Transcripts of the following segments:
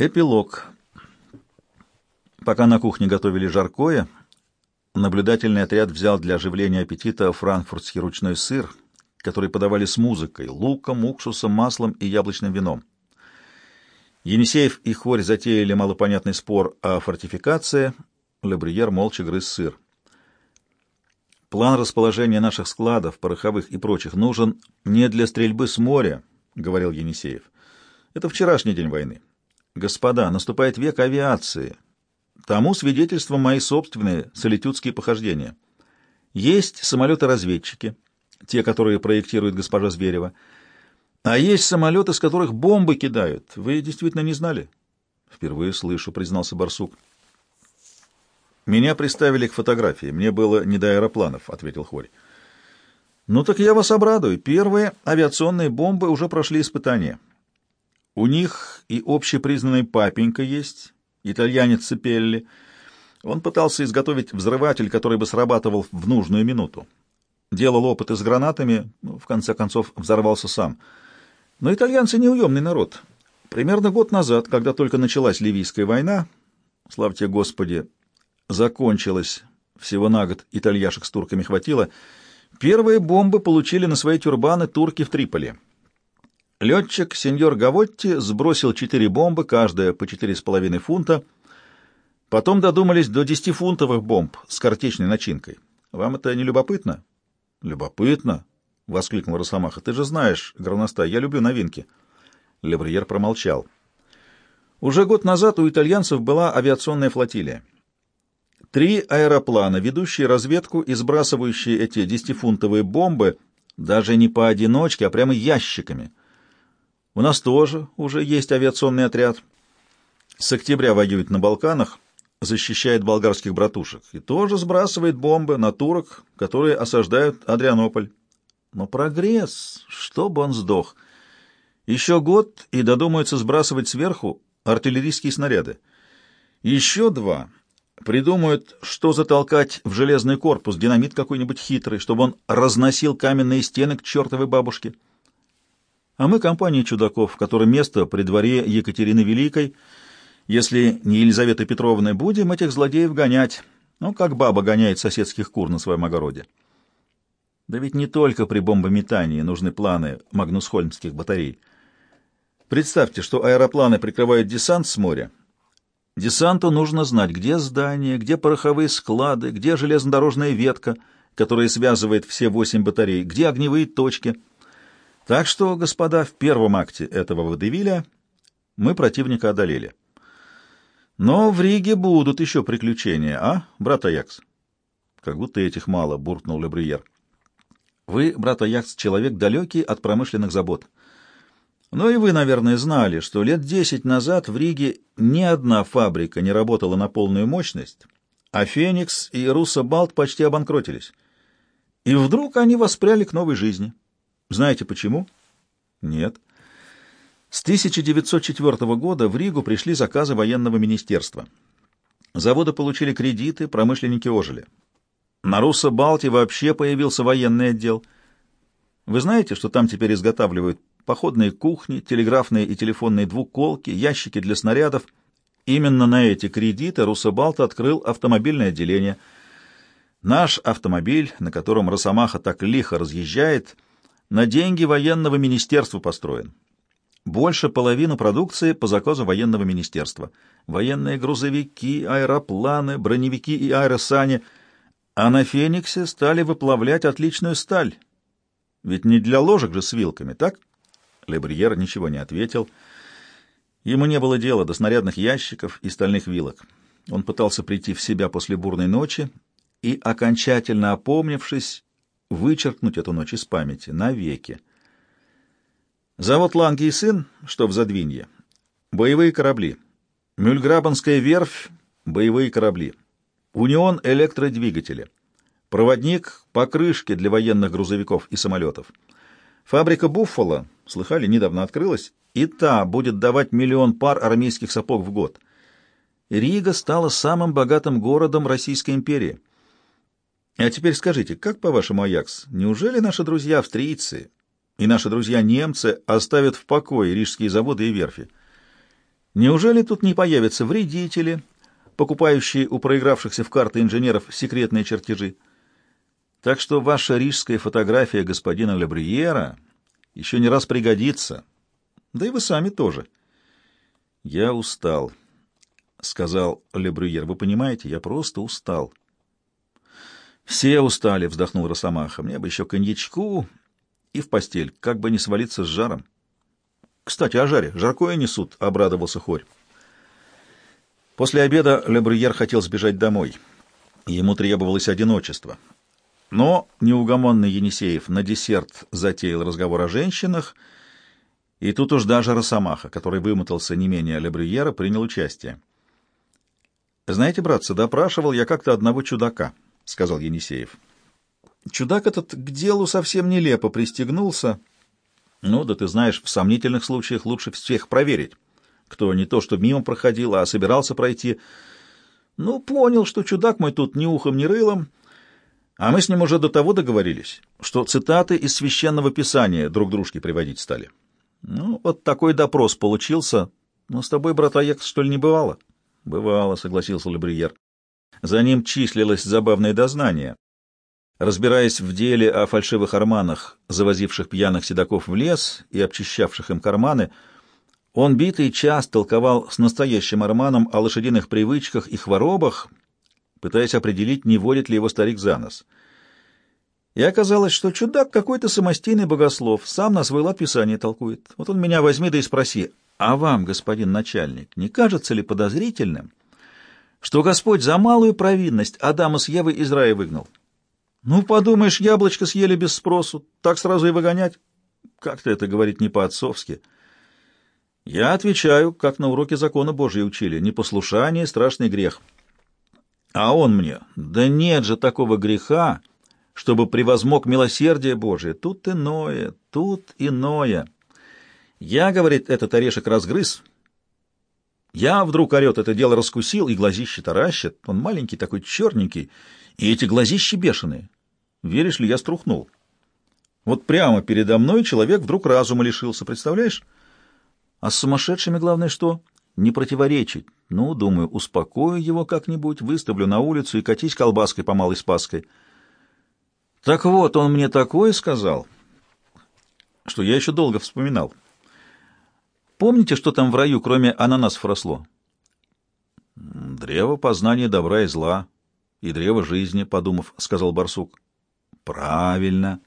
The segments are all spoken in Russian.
Эпилог. Пока на кухне готовили жаркое, наблюдательный отряд взял для оживления аппетита франкфуртский ручной сыр, который подавали с музыкой, луком, уксусом, маслом и яблочным вином. Енисеев и Хорь затеяли малопонятный спор о фортификации, Лебриер молча грыз сыр. План расположения наших складов, пороховых и прочих, нужен не для стрельбы с моря, — говорил Енисеев. Это вчерашний день войны. Господа, наступает век авиации. Тому свидетельством мои собственные солитюдские похождения. Есть самолеты-разведчики, те, которые проектирует госпожа Зверева, а есть самолеты, с которых бомбы кидают. Вы действительно не знали? Впервые слышу, признался Барсук. Меня приставили к фотографии. Мне было не до аэропланов, ответил Хорь. Ну так я вас обрадую. Первые авиационные бомбы уже прошли испытания. У них и общепризнанный папенька есть, итальянец Цепелли. Он пытался изготовить взрыватель, который бы срабатывал в нужную минуту. Делал опыты с гранатами, ну, в конце концов взорвался сам. Но итальянцы неуемный народ. Примерно год назад, когда только началась Ливийская война, славьте Господи, закончилась всего на год, итальяшек с турками хватило, первые бомбы получили на свои тюрбаны турки в Триполи. Летчик сеньор Гавотти сбросил четыре бомбы, каждая по четыре с половиной фунта. Потом додумались до десятифунтовых бомб с картечной начинкой. Вам это не любопытно? — Любопытно, — воскликнул Росомаха. — Ты же знаешь, Граностай, я люблю новинки. Лебриер промолчал. Уже год назад у итальянцев была авиационная флотилия. Три аэроплана, ведущие разведку и сбрасывающие эти десятифунтовые бомбы даже не поодиночке, а прямо ящиками. У нас тоже уже есть авиационный отряд. С октября воюет на Балканах, защищает болгарских братушек и тоже сбрасывает бомбы на турок, которые осаждают Адрианополь. Но прогресс, чтобы он сдох. Еще год и додумаются сбрасывать сверху артиллерийские снаряды. Еще два Придумают, что затолкать в железный корпус, динамит какой-нибудь хитрый, чтобы он разносил каменные стены к чертовой бабушке. А мы компания чудаков, в которой место при дворе Екатерины Великой. Если не Елизавета Петровна, будем этих злодеев гонять, ну, как баба гоняет соседских кур на своем огороде. Да ведь не только при бомбометании нужны планы магнусхольмских батарей. Представьте, что аэропланы прикрывают десант с моря, Десанту нужно знать, где здание, где пороховые склады, где железнодорожная ветка, которая связывает все восемь батарей, где огневые точки. Так что, господа, в первом акте этого водевиля мы противника одолели. Но в Риге будут еще приключения, а, брат Аякс? Как будто этих мало, буркнул Лебриер. Вы, брат Аякс, человек далекий от промышленных забот. Ну и вы, наверное, знали, что лет десять назад в Риге ни одна фабрика не работала на полную мощность, а «Феникс» и «Руссобалт» почти обанкротились. И вдруг они воспряли к новой жизни. Знаете почему? Нет. С 1904 года в Ригу пришли заказы военного министерства. Заводы получили кредиты, промышленники ожили. На Руссо-Балте вообще появился военный отдел. Вы знаете, что там теперь изготавливают походные кухни, телеграфные и телефонные двуколки, ящики для снарядов. Именно на эти кредиты Руссобалт открыл автомобильное отделение. Наш автомобиль, на котором Росомаха так лихо разъезжает, на деньги военного министерства построен. Больше половины продукции по заказу военного министерства. Военные грузовики, аэропланы, броневики и аэросани. А на «Фениксе» стали выплавлять отличную сталь. Ведь не для ложек же с вилками, так? Лебриер ничего не ответил. Ему не было дела до снарядных ящиков и стальных вилок. Он пытался прийти в себя после бурной ночи и, окончательно опомнившись, вычеркнуть эту ночь из памяти навеки. Завод «Ланги и сын», что в Задвинье, боевые корабли. Мюльграбанская верфь — боевые корабли. Унион — электродвигатели. Проводник — покрышки для военных грузовиков и самолетов. Фабрика «Буффало» слыхали, недавно открылась, и та будет давать миллион пар армейских сапог в год. Рига стала самым богатым городом Российской империи. А теперь скажите, как по-вашему, Аякс, неужели наши друзья австрийцы и наши друзья немцы оставят в покое рижские заводы и верфи? Неужели тут не появятся вредители, покупающие у проигравшихся в карты инженеров секретные чертежи? Так что ваша рижская фотография господина Лебрюера еще не раз пригодится. Да и вы сами тоже. Я устал, — сказал Лебрюер. Вы понимаете, я просто устал. Все устали, — вздохнул Росомаха. Мне бы еще коньячку и в постель, как бы не свалиться с жаром. Кстати, о жаре. Жаркое несут, — обрадовался Хорь. После обеда Лебрюер хотел сбежать домой. Ему требовалось одиночество. Но неугомонный Енисеев на десерт затеял разговор о женщинах, и тут уж даже Росомаха, который вымотался не менее Лебрюера, принял участие. «Знаете, братцы, допрашивал я как-то одного чудака», — сказал Енисеев. Чудак этот к делу совсем нелепо пристегнулся. Ну, да ты знаешь, в сомнительных случаях лучше всех проверить, кто не то что мимо проходил, а собирался пройти. Ну, понял, что чудак мой тут ни ухом, ни рылом, а мы с ним уже до того договорились, что цитаты из священного писания друг дружке приводить стали. Ну, вот такой допрос получился. Но с тобой, брат Аякс, что ли, не бывало? Бывало, согласился Лебриер. За ним числилось забавное дознание. Разбираясь в деле о фальшивых арманах, завозивших пьяных седаков в лес и обчищавших им карманы, он битый час толковал с настоящим арманом о лошадиных привычках и хворобах, пытаясь определить, не водит ли его старик за нос. И оказалось, что чудак какой-то самостийный богослов, сам на свой лад Писание толкует. Вот он меня возьми да и спроси, а вам, господин начальник, не кажется ли подозрительным, что Господь за малую провинность Адама с Евой из рая выгнал? Ну, подумаешь, яблочко съели без спросу, так сразу и выгонять? Как-то это говорить не по-отцовски. Я отвечаю, как на уроке закона Божьей учили, непослушание — страшный грех. А он мне, да нет же такого греха, чтобы превозмог милосердие Божие. Тут иное, тут иное. Я, говорит, этот орешек разгрыз. Я вдруг орет, это дело раскусил, и глазище таращит. Он маленький такой, черненький, и эти глазищи бешеные. Веришь ли, я струхнул. Вот прямо передо мной человек вдруг разума лишился, представляешь? А с сумасшедшими главное что? Не противоречить. Ну, думаю, успокою его как-нибудь, выставлю на улицу и катись колбаской по Малой Спасской. Так вот, он мне такое сказал, что я еще долго вспоминал. Помните, что там в раю, кроме ананасов, росло? Древо познания добра и зла, и древо жизни, подумав, сказал барсук. Правильно.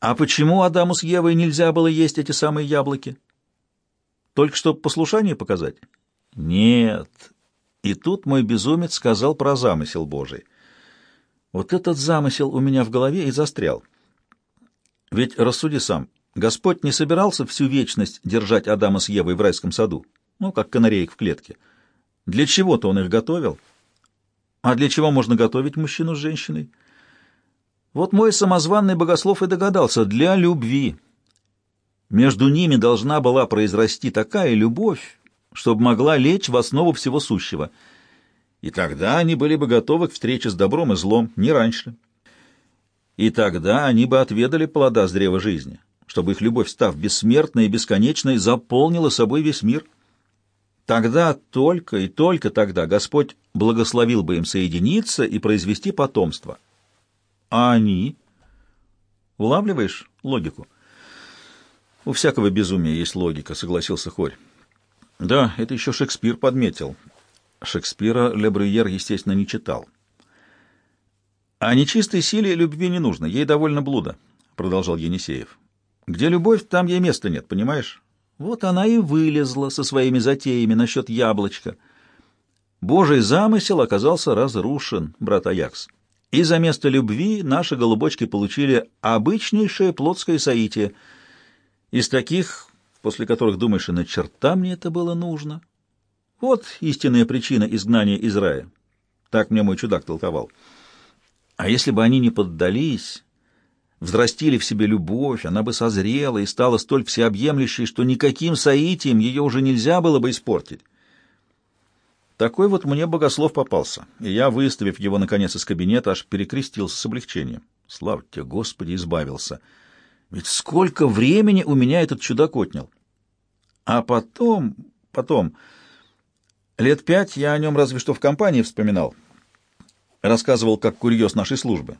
А почему Адаму с Евой нельзя было есть эти самые яблоки? Только чтобы послушание показать? Нет. И тут мой безумец сказал про замысел Божий. Вот этот замысел у меня в голове и застрял. Ведь рассуди сам, Господь не собирался всю вечность держать Адама с Евой в райском саду, ну, как канареек в клетке. Для чего-то он их готовил. А для чего можно готовить мужчину с женщиной? Вот мой самозванный богослов и догадался, для любви. Между ними должна была произрасти такая любовь, чтобы могла лечь в основу всего сущего — и тогда они были бы готовы к встрече с добром и злом, не раньше. И тогда они бы отведали плода с древа жизни, чтобы их любовь, став бессмертной и бесконечной, заполнила собой весь мир. Тогда, только и только тогда, Господь благословил бы им соединиться и произвести потомство. А они... Улавливаешь логику? У всякого безумия есть логика, согласился Хорь. Да, это еще Шекспир подметил. Шекспира Лебрюер, естественно, не читал. «А нечистой силе любви не нужно, ей довольно блуда», — продолжал Енисеев. «Где любовь, там ей места нет, понимаешь? Вот она и вылезла со своими затеями насчет яблочка. Божий замысел оказался разрушен, брат Аякс. И за место любви наши голубочки получили обычнейшее плотское соитие. Из таких, после которых думаешь, и на черта мне это было нужно». Вот истинная причина изгнания из рая. Так мне мой чудак толковал. А если бы они не поддались, взрастили в себе любовь, она бы созрела и стала столь всеобъемлющей, что никаким соитием ее уже нельзя было бы испортить. Такой вот мне богослов попался, и я, выставив его, наконец, из кабинета, аж перекрестился с облегчением. Слава тебе, Господи, избавился. Ведь сколько времени у меня этот чудак отнял. А потом, потом. Лет пять я о нем разве что в компании вспоминал. Рассказывал, как курьез нашей службы.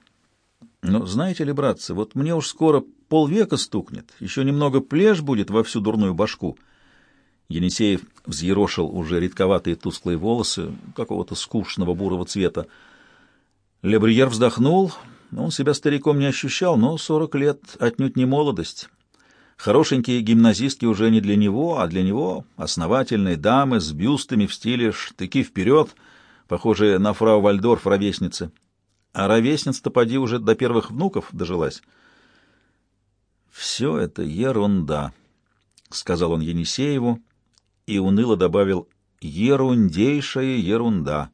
Но знаете ли, братцы, вот мне уж скоро полвека стукнет, еще немного плешь будет во всю дурную башку. Енисеев взъерошил уже редковатые тусклые волосы, какого-то скучного бурого цвета. Лебриер вздохнул, он себя стариком не ощущал, но сорок лет отнюдь не молодость. Хорошенькие гимназистки уже не для него, а для него основательные дамы с бюстами в стиле «штыки вперед», похожие на фрау Вальдорф ровесницы. А ровесница-то поди уже до первых внуков дожилась. «Все это ерунда», — сказал он Енисееву и уныло добавил «ерундейшая ерунда».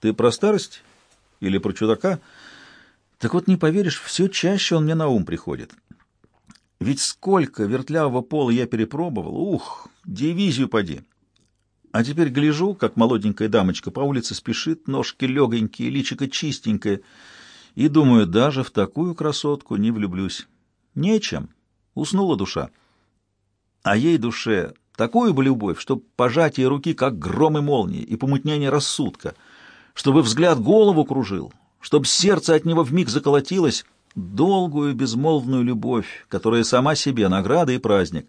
«Ты про старость или про чудака?» Так вот, не поверишь, все чаще он мне на ум приходит. Ведь сколько вертлявого пола я перепробовал, ух, дивизию поди. А теперь гляжу, как молоденькая дамочка по улице спешит, ножки легонькие, личико чистенькое, и думаю, даже в такую красотку не влюблюсь. Нечем, уснула душа. А ей душе такую бы любовь, чтоб пожатие руки, как гром и молнии, и помутнение рассудка, чтобы взгляд голову кружил, чтоб сердце от него вмиг заколотилось, долгую безмолвную любовь, которая сама себе награда и праздник.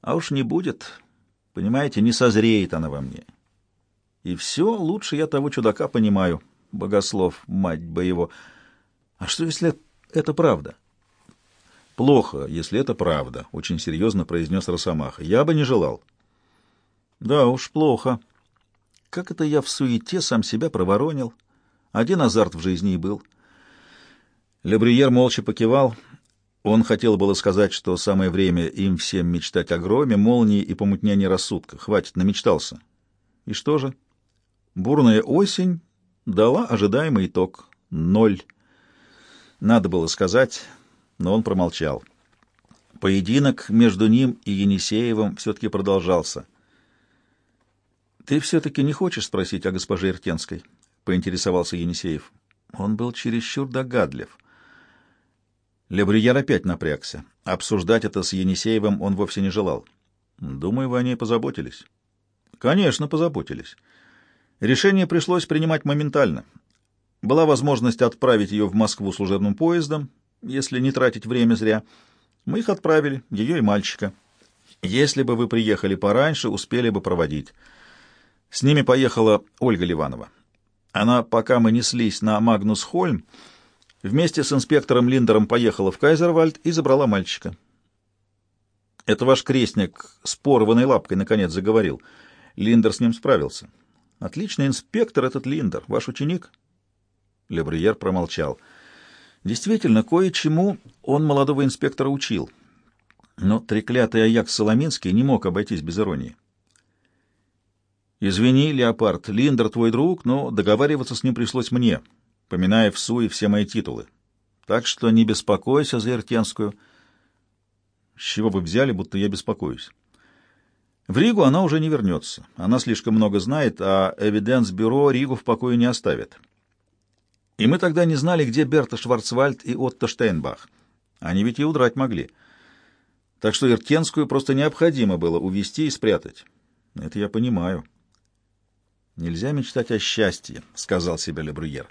А уж не будет, понимаете, не созреет она во мне. И все лучше я того чудака понимаю, богослов, мать бы его. А что, если это правда? Плохо, если это правда, — очень серьезно произнес Росомаха. Я бы не желал. Да уж, плохо. Как это я в суете сам себя проворонил? — один азарт в жизни и был. Лебриер молча покивал. Он хотел было сказать, что самое время им всем мечтать о громе, молнии и помутнении рассудка. Хватит, намечтался. И что же? Бурная осень дала ожидаемый итог. Ноль. Надо было сказать, но он промолчал. Поединок между ним и Енисеевым все-таки продолжался. «Ты все-таки не хочешь спросить о госпоже Иртенской?» — поинтересовался Енисеев. Он был чересчур догадлив. Лебрияр опять напрягся. Обсуждать это с Енисеевым он вовсе не желал. Думаю, вы о ней позаботились. Конечно, позаботились. Решение пришлось принимать моментально. Была возможность отправить ее в Москву служебным поездом, если не тратить время зря. Мы их отправили, ее и мальчика. Если бы вы приехали пораньше, успели бы проводить. С ними поехала Ольга Ливанова. Она, пока мы неслись на Магнус-Хольм, вместе с инспектором Линдером поехала в Кайзервальд и забрала мальчика. Это ваш крестник с порванной лапкой наконец заговорил. Линдер с ним справился. Отличный инспектор этот Линдер, ваш ученик? Лебриер промолчал. Действительно, кое-чему он молодого инспектора учил. Но треклятый Аякс Соломинский не мог обойтись без иронии. «Извини, Леопард, Линдер твой друг, но договариваться с ним пришлось мне, поминая в суе все мои титулы. Так что не беспокойся за Иртенскую». «С чего вы взяли, будто я беспокоюсь?» В Ригу она уже не вернется. Она слишком много знает, а Эвиденс-бюро Ригу в покое не оставит. И мы тогда не знали, где Берта Шварцвальд и Отто Штейнбах. Они ведь и удрать могли. Так что Иртенскую просто необходимо было увести и спрятать. Это я понимаю. «Нельзя мечтать о счастье», — сказал себе Лебрюер.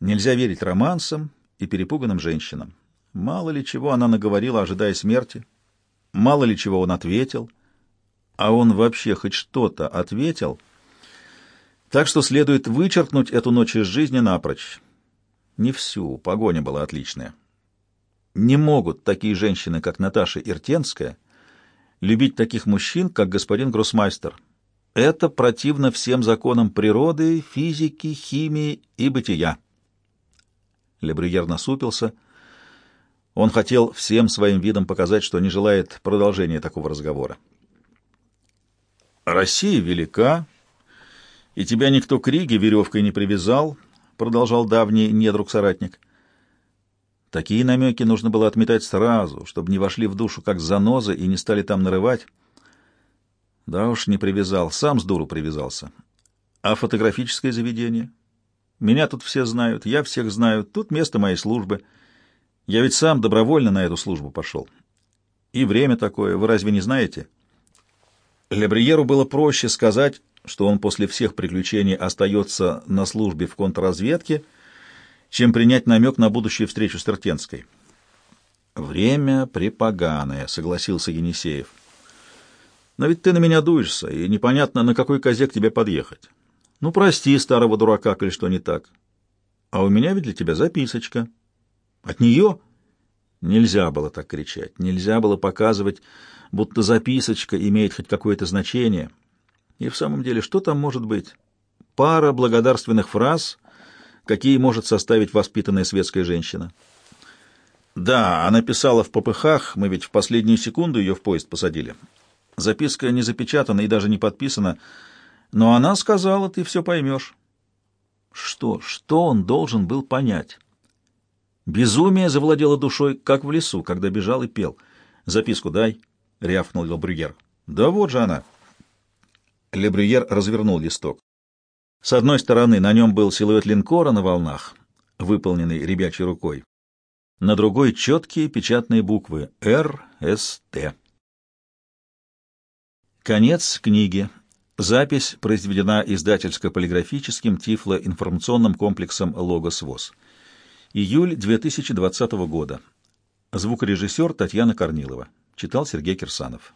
«Нельзя верить романсам и перепуганным женщинам. Мало ли чего она наговорила, ожидая смерти. Мало ли чего он ответил. А он вообще хоть что-то ответил. Так что следует вычеркнуть эту ночь из жизни напрочь. Не всю, погоня была отличная. Не могут такие женщины, как Наташа Иртенская, любить таких мужчин, как господин Гроссмайстер». Это противно всем законам природы, физики, химии и бытия. Лебрюер насупился. Он хотел всем своим видом показать, что не желает продолжения такого разговора. «Россия велика, и тебя никто к Риге веревкой не привязал», — продолжал давний недруг-соратник. Такие намеки нужно было отметать сразу, чтобы не вошли в душу как занозы и не стали там нарывать. Да уж, не привязал, сам с дуру привязался. А фотографическое заведение? Меня тут все знают, я всех знаю, тут место моей службы. Я ведь сам добровольно на эту службу пошел. И время такое, вы разве не знаете? Лебриеру было проще сказать, что он после всех приключений остается на службе в контрразведке, чем принять намек на будущую встречу с Тертенской. «Время припоганое», — согласился Енисеев. «Но ведь ты на меня дуешься, и непонятно, на какой козе к тебе подъехать. Ну, прости старого дурака, коли что не так. А у меня ведь для тебя записочка. От нее...» Нельзя было так кричать, нельзя было показывать, будто записочка имеет хоть какое-то значение. И в самом деле, что там может быть? Пара благодарственных фраз, какие может составить воспитанная светская женщина. Да, она писала в попыхах, мы ведь в последнюю секунду ее в поезд посадили. Записка не запечатана и даже не подписана, но она сказала, ты все поймешь. Что, что он должен был понять? Безумие завладело душой, как в лесу, когда бежал и пел. «Записку дай», — рявкнул Лебрюер. «Да вот же она». Лебрюер развернул листок. С одной стороны на нем был силуэт линкора на волнах, выполненный ребячей рукой на другой четкие печатные буквы «Р», «С», «Т». Конец книги. Запись произведена издательско-полиграфическим тифлоинформационным комплексом «Логос ВОЗ». Июль 2020 года. Звукорежиссер Татьяна Корнилова. Читал Сергей Кирсанов.